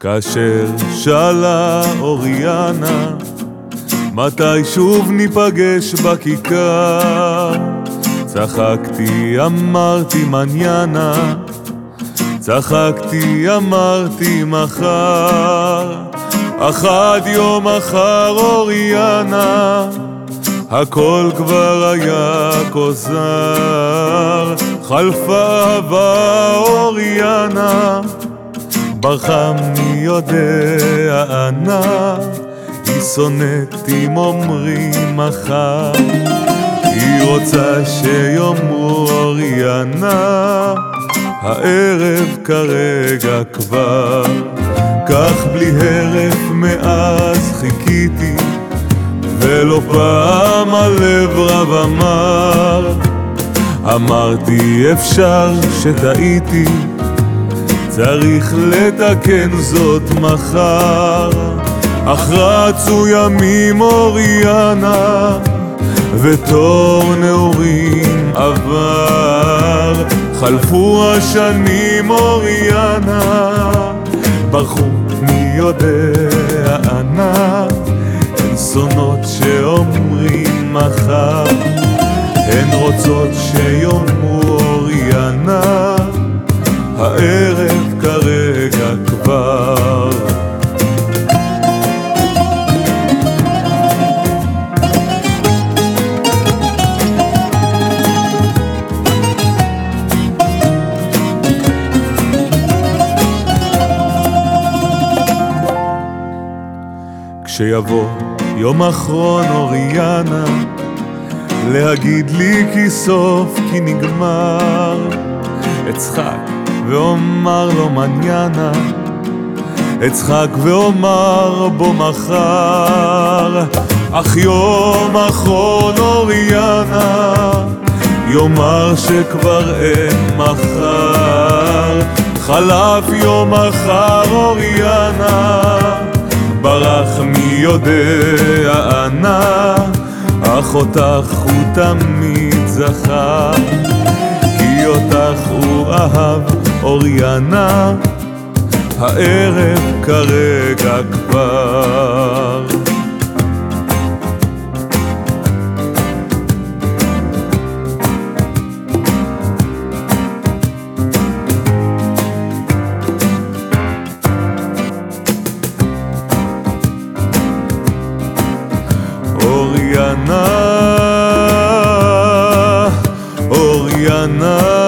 כאשר שאלה אוריאנה מתי שוב ניפגש בכיכר? צחקתי, אמרתי מניאנה. צחקתי, אמרתי מחר. אך עד יום מחר אוריאנה. הכל כבר היה כוזר. חלפה אהבה אוריאנה ברחה מי יודע אנה היא שונאת אם אומרים מחר היא רוצה שיאמרו אוריאנה הערב כרגע כבר. כך בלי הרף מאז חיכיתי ולא פעם הלב רב אמר. אמרתי אפשר שטעיתי צריך לתקן זאת מחר. אך רצו ימים אוריאנה ותור נעורים עבר. חלפו השנים אוריאנה ברחו מי יודע אנה הן שונאות שאומרים מחר הן רוצות שיאמרו אוריאנה הערב כרגע כבר. כשיבוא יום אחרון אוריאנה להגיד לי כי סוף כי נגמר. אצחק ואומר לו מניאנה אצחק ואומר בו מחר אך יום אחרון אוריאנה יאמר שכבר אין מחר. חלף יום מחר אוריאנה ברח מי יודע אנה אך אותך הוא תמיד זכר כי אותך הוא אהב אוריינה, הערב כרגע כבר. אוריינה, אוריינה